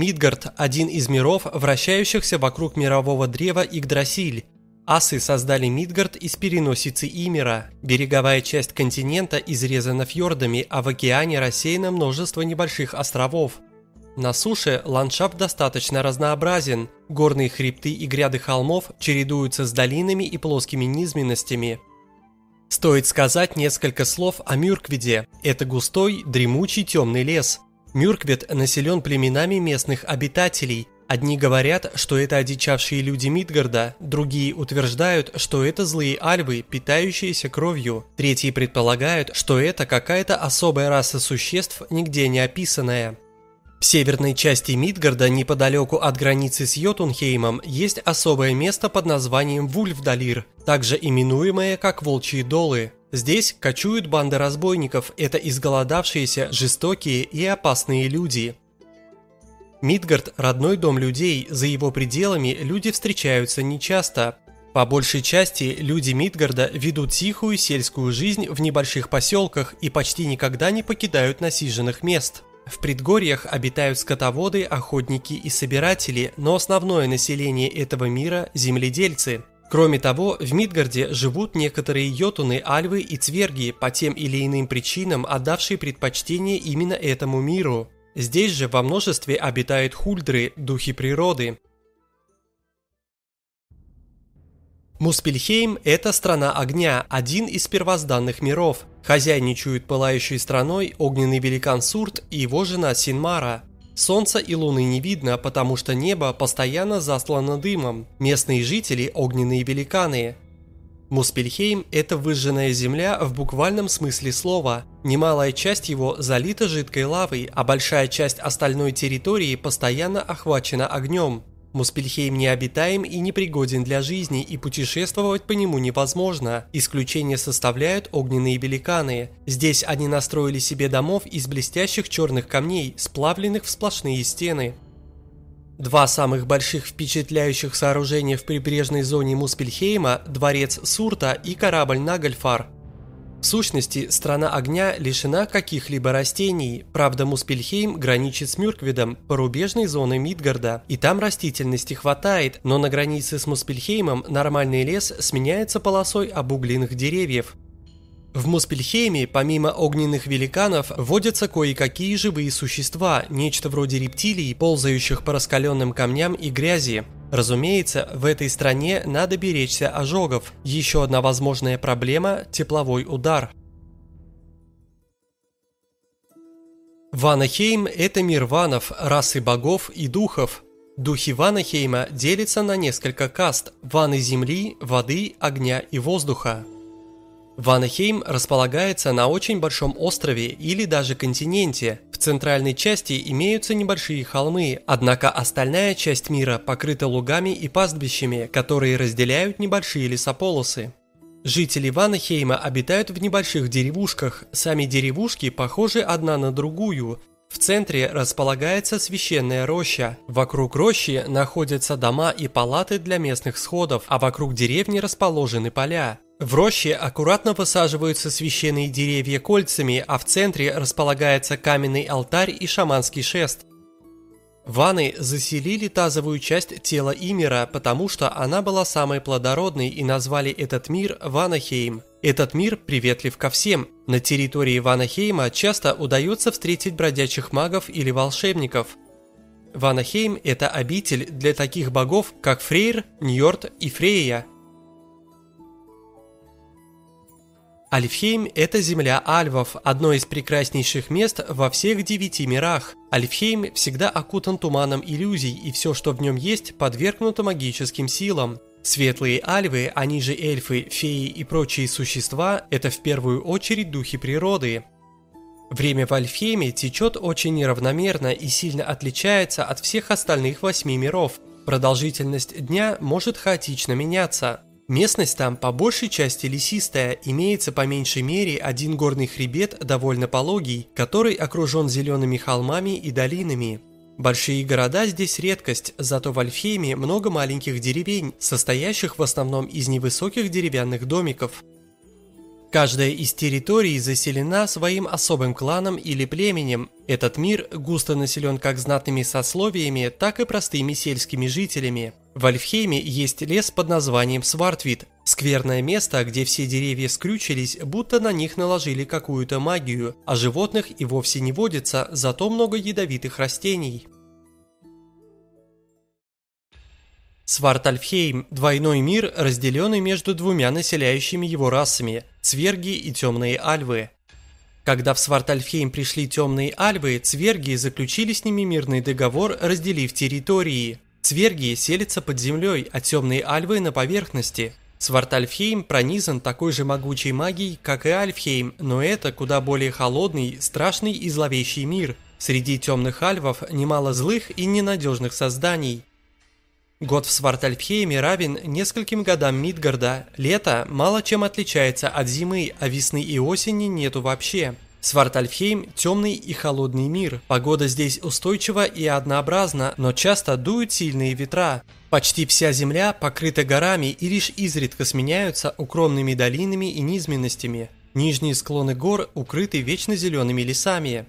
Мидгард – один из миров, вращающихся вокруг мирового древа Игдрасиль. Асы создали Мидгард из переносицы Имера. Береговая часть континента изрезана фьордами, а в океане рассеяно множество небольших островов. На суше ландшафт достаточно разнообразен. Горные хребты и гряды холмов чередуются с долинами и плоскими низменностями. Стоит сказать несколько слов о Мюрквиде. Это густой, дремучий темный лес. Мюрквид населен племенами местных обитателей. Одни говорят, что это одичавшие люди Мидгарда, другие утверждают, что это злые альвы, питающиеся кровью. Третьи предполагают, что это какая-то особая раса существ, нигде не описанная. В северной части Мидгарда, неподалеку от границы с Йотунхеймом, есть особое место под названием Вульфдалир, также именуемое как Волчьи Долы. Здесь кочуют банды разбойников, это изголодавшиеся, жестокие и опасные люди. Мидгард – родной дом людей, за его пределами люди встречаются нечасто. По большей части люди Мидгарда ведут тихую сельскую жизнь в небольших поселках и почти никогда не покидают насиженных мест – в предгорьях обитают скотоводы, охотники и собиратели, но основное население этого мира – земледельцы. Кроме того, в Мидгарде живут некоторые йотуны, альвы и цверги, по тем или иным причинам отдавшие предпочтение именно этому миру. Здесь же во множестве обитают хульдры, духи природы. Муспельхейм – это страна огня, один из первозданных миров. Хозяйничают пылающей страной огненный великан Сурт и его жена Синмара. Солнца и луны не видно, потому что небо постоянно заслано дымом. Местные жители – огненные великаны. Муспельхейм – это выжженная земля в буквальном смысле слова. Немалая часть его залита жидкой лавой, а большая часть остальной территории постоянно охвачена огнем. Муспельхейм необитаем и непригоден для жизни, и путешествовать по нему невозможно. Исключение составляют огненные великаны. Здесь они настроили себе домов из блестящих черных камней, сплавленных в сплошные стены. Два самых больших впечатляющих сооружения в прибрежной зоне Муспельхейма – дворец Сурта и корабль Нагальфар – в сущности, страна огня лишена каких-либо растений, правда Муспельхейм граничит с Мюрквидом, порубежной зоной Мидгарда, и там растительности хватает, но на границе с Муспельхеймом нормальный лес сменяется полосой обугленных деревьев. В Муспельхейме, помимо огненных великанов, водятся кое-какие живые существа, нечто вроде рептилий, ползающих по раскаленным камням и грязи. Разумеется, в этой стране надо беречься ожогов. Еще одна возможная проблема – тепловой удар. Ванахейм – это мир ванов, расы богов и духов. Духи Ванахейма делятся на несколько каст – ваны земли, воды, огня и воздуха. Ванахейм располагается на очень большом острове или даже континенте. Центральной части имеются небольшие холмы, однако остальная часть мира покрыта лугами и пастбищами, которые разделяют небольшие лесополосы. Жители Ванахейма обитают в небольших деревушках, сами деревушки похожи одна на другую. В центре располагается священная роща. Вокруг рощи находятся дома и палаты для местных сходов, а вокруг деревни расположены поля. В роще аккуратно высаживаются священные деревья кольцами, а в центре располагается каменный алтарь и шаманский шест. Ваны заселили тазовую часть тела Имера, потому что она была самой плодородной и назвали этот мир Ванахейм. Этот мир приветлив ко всем. На территории Ванахейма часто удается встретить бродячих магов или волшебников. Ванахейм – это обитель для таких богов, как Фрейр, Ньорд и Фрейя – Альфхейм – это земля альвов, одно из прекраснейших мест во всех девяти мирах. Альфхейм всегда окутан туманом иллюзий, и все, что в нем есть, подвергнуто магическим силам. Светлые альвы, они же эльфы, феи и прочие существа – это в первую очередь духи природы. Время в Альфхейме течет очень неравномерно и сильно отличается от всех остальных восьми миров. Продолжительность дня может хаотично меняться. Местность там по большей части лесистая, имеется по меньшей мере один горный хребет довольно пологий, который окружен зелеными холмами и долинами. Большие города здесь редкость, зато в Альфейме много маленьких деревень, состоящих в основном из невысоких деревянных домиков. Каждая из территорий заселена своим особым кланом или племенем. Этот мир густо населен как знатными сословиями, так и простыми сельскими жителями. В Альфхейме есть лес под названием Свартвит, скверное место, где все деревья скрючились, будто на них наложили какую-то магию, а животных и вовсе не водится, зато много ядовитых растений. Свартальфхейм – двойной мир, разделенный между двумя населяющими его расами – цверги и темные альвы. Когда в Свартальфхейм пришли темные альвы, цверги заключили с ними мирный договор, разделив территории. Цверги селятся под землей, а темные альвы на поверхности. Свартальфхейм пронизан такой же могучей магией, как и Альфхейм, но это куда более холодный, страшный и зловещий мир. Среди темных альвов немало злых и ненадежных созданий. Год в Свартальфхейме равен нескольким годам Мидгарда. Лето мало чем отличается от зимы, а весны и осени нету вообще. Свартальфхейм – темный и холодный мир. Погода здесь устойчива и однообразна, но часто дуют сильные ветра. Почти вся земля покрыта горами и лишь изредка сменяются укромными долинами и низменностями. Нижние склоны гор укрыты вечно зелеными лесами.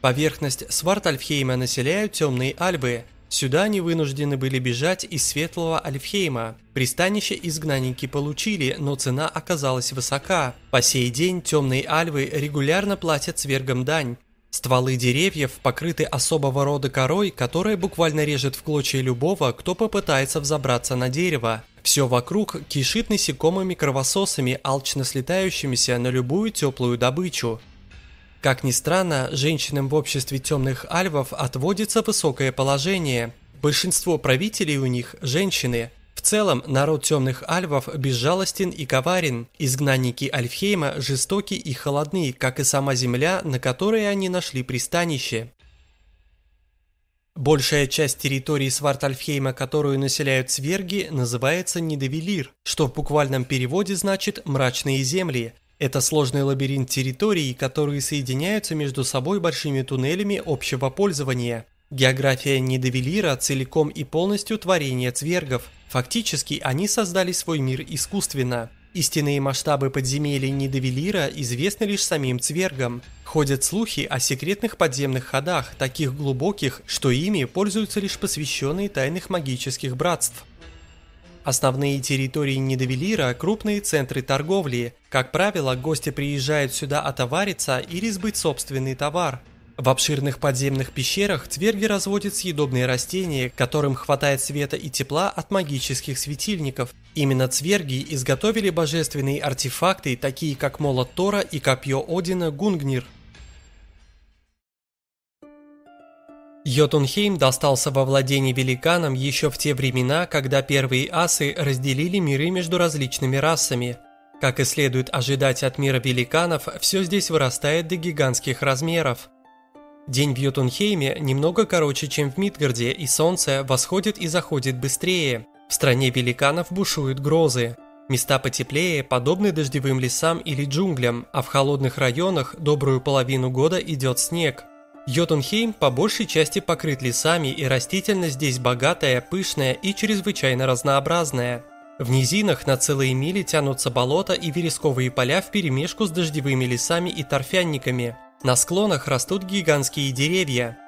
Поверхность Свартальфхейма населяют темные альбы. Сюда они вынуждены были бежать из Светлого Альфхейма. Пристанище изгнанники получили, но цена оказалась высока. По сей день темные альвы регулярно платят свергам дань. Стволы деревьев покрыты особого рода корой, которая буквально режет в клочья любого, кто попытается взобраться на дерево. Все вокруг кишит насекомыми кровососами, алчно слетающимися на любую теплую добычу. Как ни странно, женщинам в обществе темных альвов отводится высокое положение. Большинство правителей у них – женщины. В целом, народ темных альвов безжалостен и коварен. Изгнанники Альфхейма жестоки и холодны, как и сама земля, на которой они нашли пристанище. Большая часть территории Свартальфхейма, которую населяют сверги, называется Недовелир, что в буквальном переводе значит «мрачные земли», это сложный лабиринт территорий, которые соединяются между собой большими туннелями общего пользования. География Нидовелира целиком и полностью творение цвергов. Фактически они создали свой мир искусственно. Истинные масштабы подземелий Нидовелира известны лишь самим цвергам. Ходят слухи о секретных подземных ходах, таких глубоких, что ими пользуются лишь посвященные тайных магических братств. Основные территории Недовелира – крупные центры торговли. Как правило, гости приезжают сюда отовариться или сбыть собственный товар. В обширных подземных пещерах цверги разводят съедобные растения, которым хватает света и тепла от магических светильников. Именно цверги изготовили божественные артефакты, такие как молот Тора и копье Одина Гунгнир – Йотунхейм достался во владение великанам еще в те времена, когда первые асы разделили миры между различными расами. Как и следует ожидать от мира великанов, все здесь вырастает до гигантских размеров. День в Йотунхейме немного короче, чем в Мидгарде, и солнце восходит и заходит быстрее. В стране великанов бушуют грозы. Места потеплее подобны дождевым лесам или джунглям, а в холодных районах добрую половину года идет снег – Йотунхейм по большей части покрыт лесами и растительность здесь богатая, пышная и чрезвычайно разнообразная. В низинах на целые мили тянутся болота и вересковые поля вперемешку с дождевыми лесами и торфянниками. На склонах растут гигантские деревья.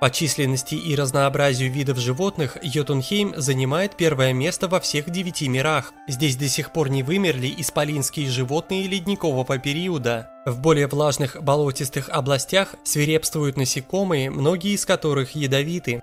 По численности и разнообразию видов животных Йотунхейм занимает первое место во всех девяти мирах. Здесь до сих пор не вымерли исполинские животные ледникового периода. В более влажных болотистых областях свирепствуют насекомые, многие из которых ядовиты.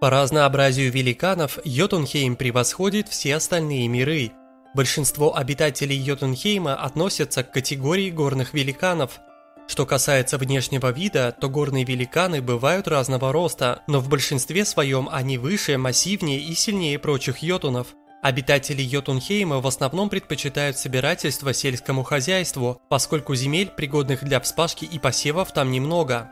По разнообразию великанов Йотунхейм превосходит все остальные миры. Большинство обитателей Йотунхейма относятся к категории горных великанов, что касается внешнего вида, то горные великаны бывают разного роста, но в большинстве своем они выше, массивнее и сильнее прочих йотунов. Обитатели Йотунхейма в основном предпочитают собирательство сельскому хозяйству, поскольку земель, пригодных для вспашки и посевов, там немного.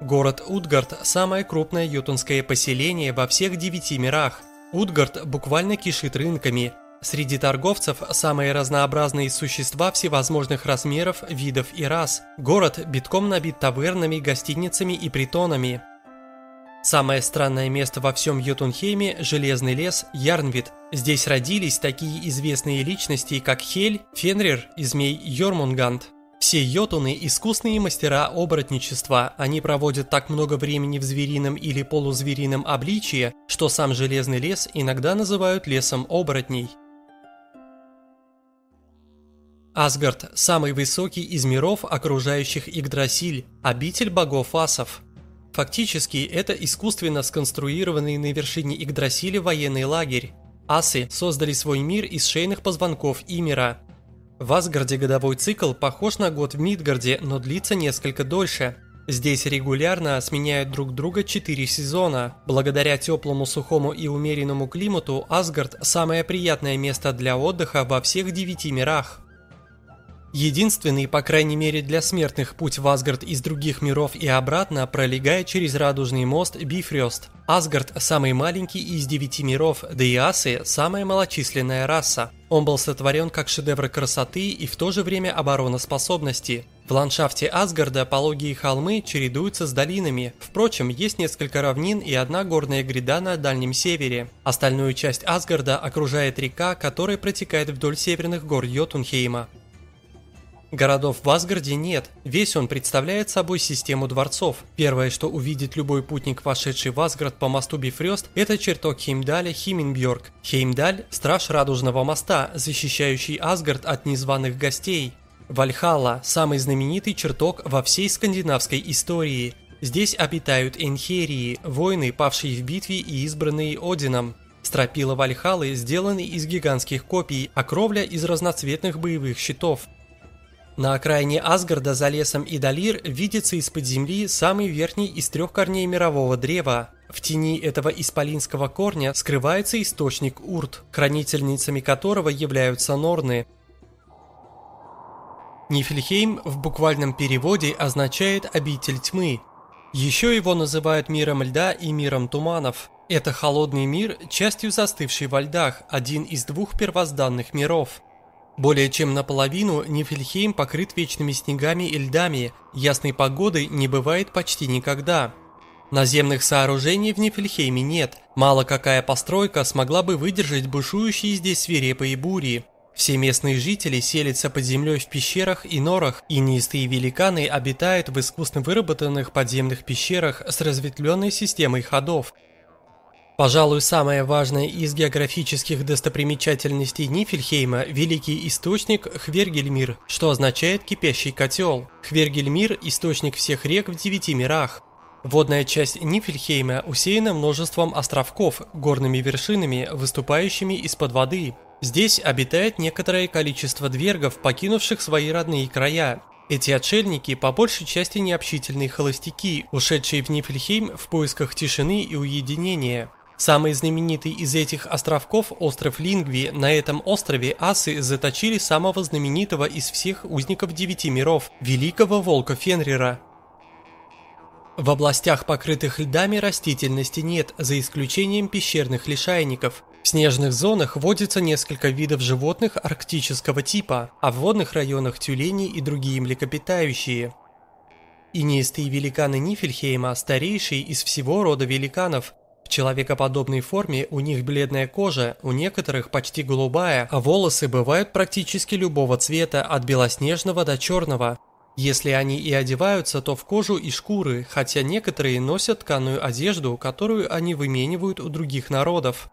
Город Утгард – самое крупное йотунское поселение во всех девяти мирах. Утгард буквально кишит рынками, Среди торговцев самые разнообразные существа всевозможных размеров, видов и рас. Город битком набит тавернами, гостиницами и притонами. Самое странное место во всем Йотунхейме – железный лес Ярнвид. Здесь родились такие известные личности, как Хель, Фенрир и змей Йормунганд. Все йотуны – искусные мастера оборотничества, они проводят так много времени в зверином или полузверином обличье, что сам железный лес иногда называют лесом оборотней. Асгард – самый высокий из миров, окружающих Игдрасиль, обитель богов асов – Фактически, это искусственно сконструированный на вершине Игдрасиля военный лагерь. Асы создали свой мир из шейных позвонков Имира. В Асгарде годовой цикл похож на год в Мидгарде, но длится несколько дольше. Здесь регулярно сменяют друг друга четыре сезона. Благодаря теплому, сухому и умеренному климату Асгард – самое приятное место для отдыха во всех девяти мирах. Единственный, по крайней мере для смертных, путь в Асгард из других миров и обратно пролегает через радужный мост Бифрёст. Асгард – самый маленький из девяти миров, да и асы – самая малочисленная раса. Он был сотворен как шедевр красоты и в то же время обороноспособности. В ландшафте Асгарда пологие холмы чередуются с долинами. Впрочем, есть несколько равнин и одна горная гряда на дальнем севере. Остальную часть Асгарда окружает река, которая протекает вдоль северных гор Йотунхейма. Городов в Асгарде нет, весь он представляет собой систему дворцов. Первое, что увидит любой путник, вошедший в Асгард по мосту Бифрёст, это чертог Хеймдаля Химинбьорг. Хеймдаль – страж Радужного моста, защищающий Асгард от незваных гостей. Вальхалла – самый знаменитый чертог во всей скандинавской истории. Здесь обитают Энхерии, воины, павшие в битве и избранные Одином. Стропила Вальхалы сделаны из гигантских копий, а кровля из разноцветных боевых щитов – на окраине Асгарда за лесом Идалир видится из-под земли самый верхний из трех корней мирового древа. В тени этого исполинского корня скрывается источник Урт, хранительницами которого являются Норны. Нифельхейм в буквальном переводе означает «обитель тьмы». Еще его называют миром льда и миром туманов. Это холодный мир, частью застывший во льдах, один из двух первозданных миров. Более чем наполовину Нифельхейм покрыт вечными снегами и льдами, ясной погоды не бывает почти никогда. Наземных сооружений в Нифельхейме нет, мало какая постройка смогла бы выдержать бушующие здесь свирепые бури. Все местные жители селятся под землей в пещерах и норах, и неистые великаны обитают в искусно выработанных подземных пещерах с разветвленной системой ходов – Пожалуй, самое важное из географических достопримечательностей Нифельхейма – великий источник Хвергельмир, что означает «кипящий котел». Хвергельмир – источник всех рек в девяти мирах. Водная часть Нифельхейма усеяна множеством островков, горными вершинами, выступающими из-под воды. Здесь обитает некоторое количество двергов, покинувших свои родные края, эти отшельники по большей части необщительные холостяки, ушедшие в Нифельхейм в поисках тишины и уединения. Самый знаменитый из этих островков – остров Лингви. На этом острове асы заточили самого знаменитого из всех узников девяти миров – великого волка Фенрира. В областях, покрытых льдами, растительности нет, за исключением пещерных лишайников. В снежных зонах водится несколько видов животных арктического типа, а в водных районах тюлени и другие млекопитающие. Инистые великаны Нифельхейма – старейшие из всего рода великанов, человекоподобной форме у них бледная кожа, у некоторых почти голубая, а волосы бывают практически любого цвета, от белоснежного до черного. Если они и одеваются, то в кожу и шкуры, хотя некоторые носят тканую одежду, которую они выменивают у других народов.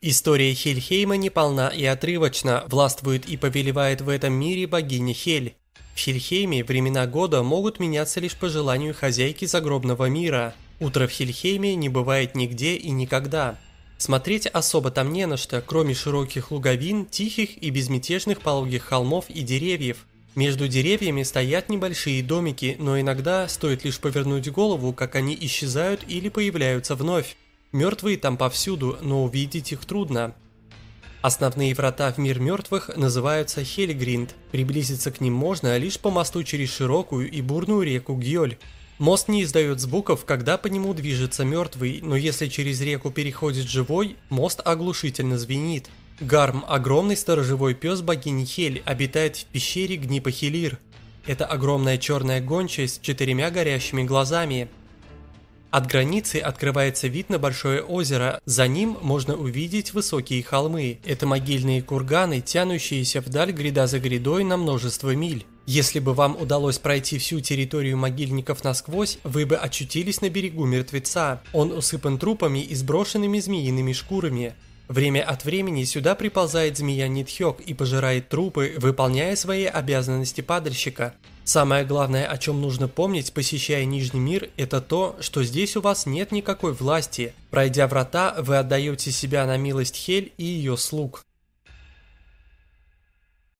История Хельхейма неполна и отрывочна, властвует и повелевает в этом мире богиня Хель. В Хельхейме времена года могут меняться лишь по желанию хозяйки загробного мира – Утро в Хельхейме не бывает нигде и никогда. Смотреть особо там не на что, кроме широких луговин, тихих и безмятежных пологих холмов и деревьев. Между деревьями стоят небольшие домики, но иногда стоит лишь повернуть голову, как они исчезают или появляются вновь. Мертвые там повсюду, но увидеть их трудно. Основные врата в мир мертвых называются Хельгринд. Приблизиться к ним можно лишь по мосту через широкую и бурную реку Гьоль. Мост не издает звуков, когда по нему движется мертвый, но если через реку переходит живой, мост оглушительно звенит. Гарм, огромный сторожевой пес богини Хель, обитает в пещере Гнипахилир. Это огромная черная гончая с четырьмя горящими глазами. От границы открывается вид на большое озеро, за ним можно увидеть высокие холмы. Это могильные курганы, тянущиеся вдаль гряда за грядой на множество миль. Если бы вам удалось пройти всю территорию могильников насквозь, вы бы очутились на берегу мертвеца. Он усыпан трупами и сброшенными змеиными шкурами. Время от времени сюда приползает змея Нитхёк и пожирает трупы, выполняя свои обязанности падальщика. Самое главное, о чем нужно помнить, посещая Нижний мир, это то, что здесь у вас нет никакой власти. Пройдя врата, вы отдаете себя на милость Хель и ее слуг.